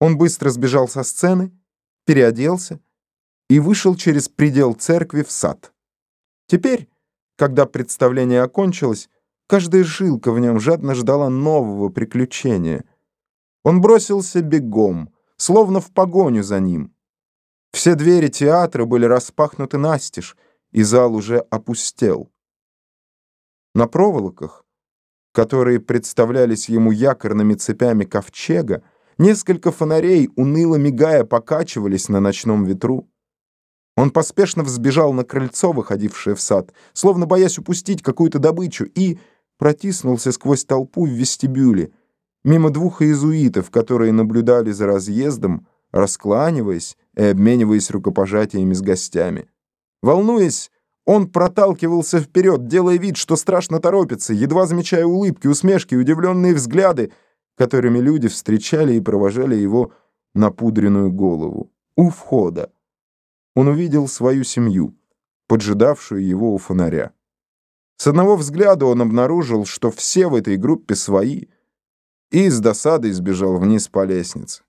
Он быстро сбежал со сцены, переоделся и вышел через предел церкви в сад. Теперь, когда представление окончилось, каждая жилка в нем жадно ждала нового приключения. Он бросился бегом, словно в погоню за ним. Все двери театра были распахнуты настежь, и зал уже опустел. На проволоках, которые представлялись ему якорными цепями ковчега, Несколько фонарей, уныло мигая, покачивались на ночном ветру. Он поспешно взбежал на крыльцо, выходившее в сад, словно боясь упустить какую-то добычу, и протиснулся сквозь толпу в вестибюле, мимо двух иезуитов, которые наблюдали за разъездом, раскланиваясь и обмениваясь рукопожатиями с гостями. Волнуясь, он проталкивался вперед, делая вид, что страшно торопится, едва замечая улыбки, усмешки, удивленные взгляды, которыми люди встречали и провожали его напудренную голову. У входа он увидел свою семью, поджидавшую его у фонаря. С одного взгляда он обнаружил, что все в этой группе свои, и с досадой сбежал вниз по лестнице.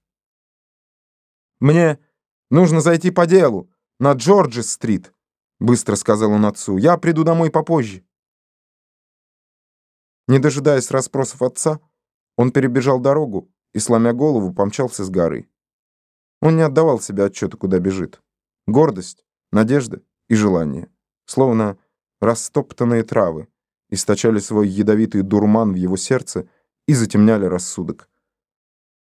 «Мне нужно зайти по делу, на Джорджи-стрит», — быстро сказал он отцу. «Я приду домой попозже». Не дожидаясь расспросов отца, он перебежал дорогу и, сломя голову, помчался с горы. Он не отдавал себе отчета, куда бежит. Гордость, надежда и желание, словно растоптанные травы, источали свой ядовитый дурман в его сердце и затемняли рассудок.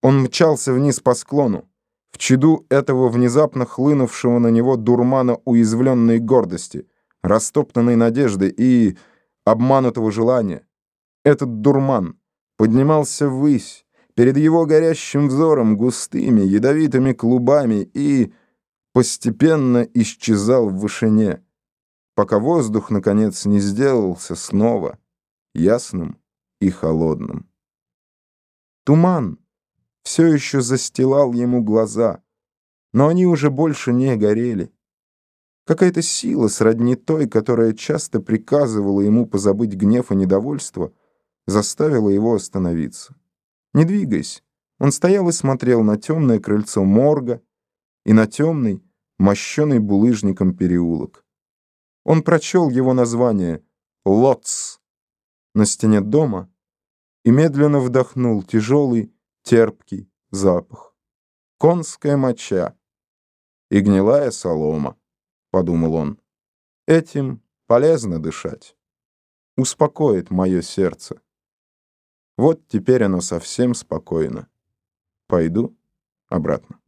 Он мчался вниз по склону, в чаду этого внезапно хлынувшего на него дурмана уязвленной гордости, растоптанной надежды и обманутого желания. Этот дурман — поднимался ввысь, перед его горящим взором густыми ядовитыми клубами и постепенно исчезал в вышине, пока воздух, наконец, не сделался снова ясным и холодным. Туман все еще застилал ему глаза, но они уже больше не горели. Какая-то сила, сродни той, которая часто приказывала ему позабыть гнев и недовольство — заставила его остановиться. «Не двигайся». Он стоял и смотрел на темное крыльцо морга и на темный, мощеный булыжником переулок. Он прочел его название «Лотс» на стене дома и медленно вдохнул тяжелый, терпкий запах. «Конская моча и гнилая солома», — подумал он. «Этим полезно дышать. Успокоит мое сердце». Вот теперь оно совсем спокойно. Пойду обратно.